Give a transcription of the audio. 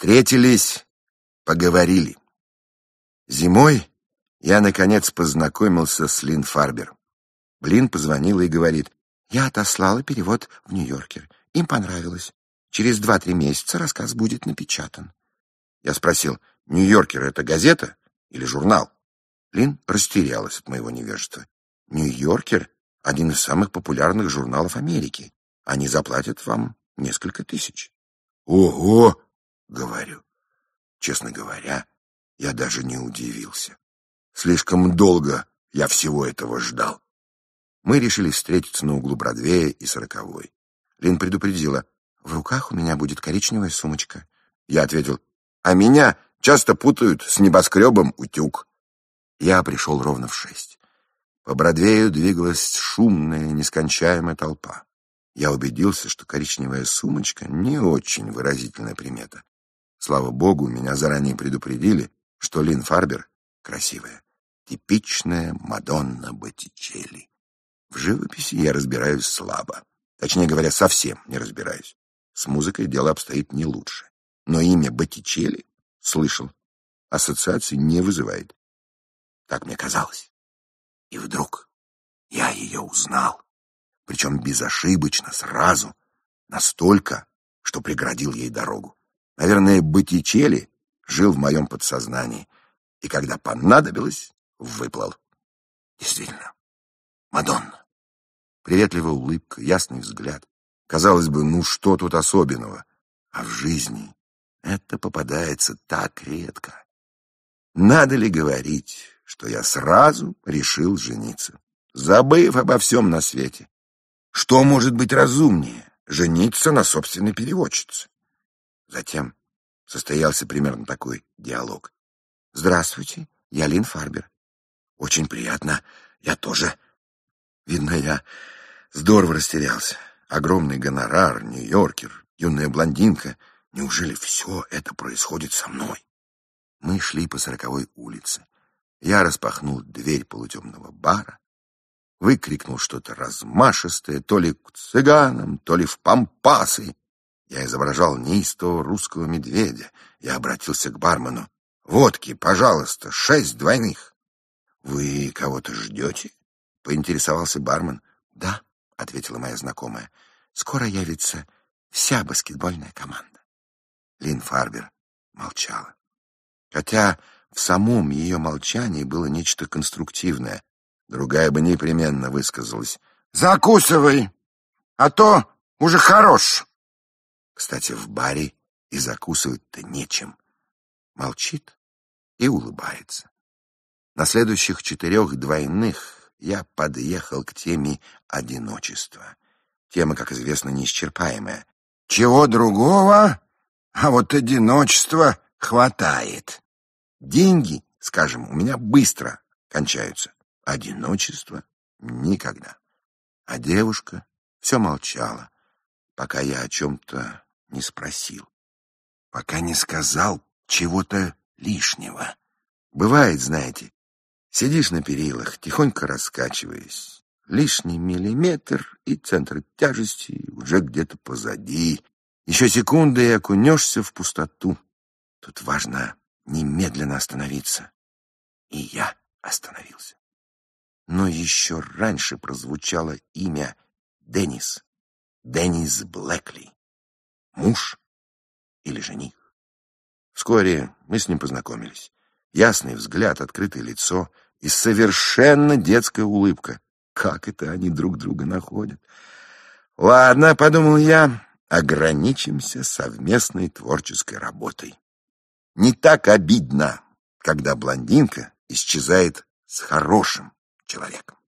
Встретились, поговорили. Зимой я, наконец, познакомился с Лин Фарбер. Блин позвонила и говорит, «Я отослала перевод в Нью-Йоркер. Им понравилось. Через два-три месяца рассказ будет напечатан». Я спросил, «Нью-Йоркер — это газета или журнал?» Лин растерялась от моего невежества. «Нью-Йоркер — один из самых популярных журналов Америки. Они заплатят вам несколько тысяч». «Ого!» — говорю. Честно говоря, я даже не удивился. Слишком долго я всего этого ждал. Мы решили встретиться на углу Бродвея и Сороковой. Лин предупредила, в руках у меня будет коричневая сумочка. Я ответил, а меня часто путают с небоскребом утюг. Я пришел ровно в шесть. По Бродвею двигалась шумная, нескончаемая толпа. Я убедился, что коричневая сумочка — не очень выразительная примета. Слава богу, меня заранее предупредили, что Лин Фарбер красивая, типичная Мадонна Боттичелли. В живописи я разбираюсь слабо. Точнее говоря, совсем не разбираюсь. С музыкой дело обстоит не лучше. Но имя Боттичелли слышал. Ассоциации не вызывает. Так мне казалось. И вдруг я ее узнал. Причем безошибочно, сразу. Настолько, что преградил ей дорогу. Наверное, Боттичелли жил в моем подсознании, и когда понадобилось, выплыл. Действительно, Мадонна. Приветливая улыбка, ясный взгляд. Казалось бы, ну что тут особенного? А в жизни это попадается так редко. Надо ли говорить, что я сразу решил жениться, забыв обо всем на свете? Что может быть разумнее жениться на собственной переводчице? Затем состоялся примерно такой диалог. «Здравствуйте, я Лин Фарбер». «Очень приятно, я тоже». Видно, я здорово растерялся. Огромный гонорар, Нью-Йоркер, юная блондинка. Неужели все это происходит со мной? Мы шли по сороковой улице. Я распахнул дверь полутемного бара, выкрикнул что-то размашистое, то ли к цыганам, то ли в пампасы. Я изображал неистого русского медведя. Я обратился к бармену. «Водки, пожалуйста, шесть двойных». «Вы кого-то ждете?» — поинтересовался бармен. «Да», — ответила моя знакомая. «Скоро явится вся баскетбольная команда». Лин Фарбер молчала. Хотя в самом ее молчании было нечто конструктивное. Другая бы непременно высказалась. «Закусывай, а то уже хорош». Кстати, в баре и закусывать-то нечем. Молчит и улыбается. На следующих четырех двойных я подъехал к теме одиночества. Тема, как известно, неисчерпаемая. Чего другого, а вот одиночества хватает. Деньги, скажем, у меня быстро кончаются. Одиночество никогда. А девушка все молчала, пока я о чем-то не спросил, пока не сказал чего-то лишнего. Бывает, знаете, сидишь на перилах, тихонько раскачиваясь, лишний миллиметр, и центр тяжести уже где-то позади. Еще секунды и окунешься в пустоту. Тут важно немедленно остановиться. И я остановился. Но еще раньше прозвучало имя Деннис. Деннис Блэкли муж или жених. Вскоре мы с ним познакомились. Ясный взгляд, открытое лицо и совершенно детская улыбка. Как это они друг друга находят? Ладно, подумал я, ограничимся совместной творческой работой. Не так обидно, когда блондинка исчезает с хорошим человеком.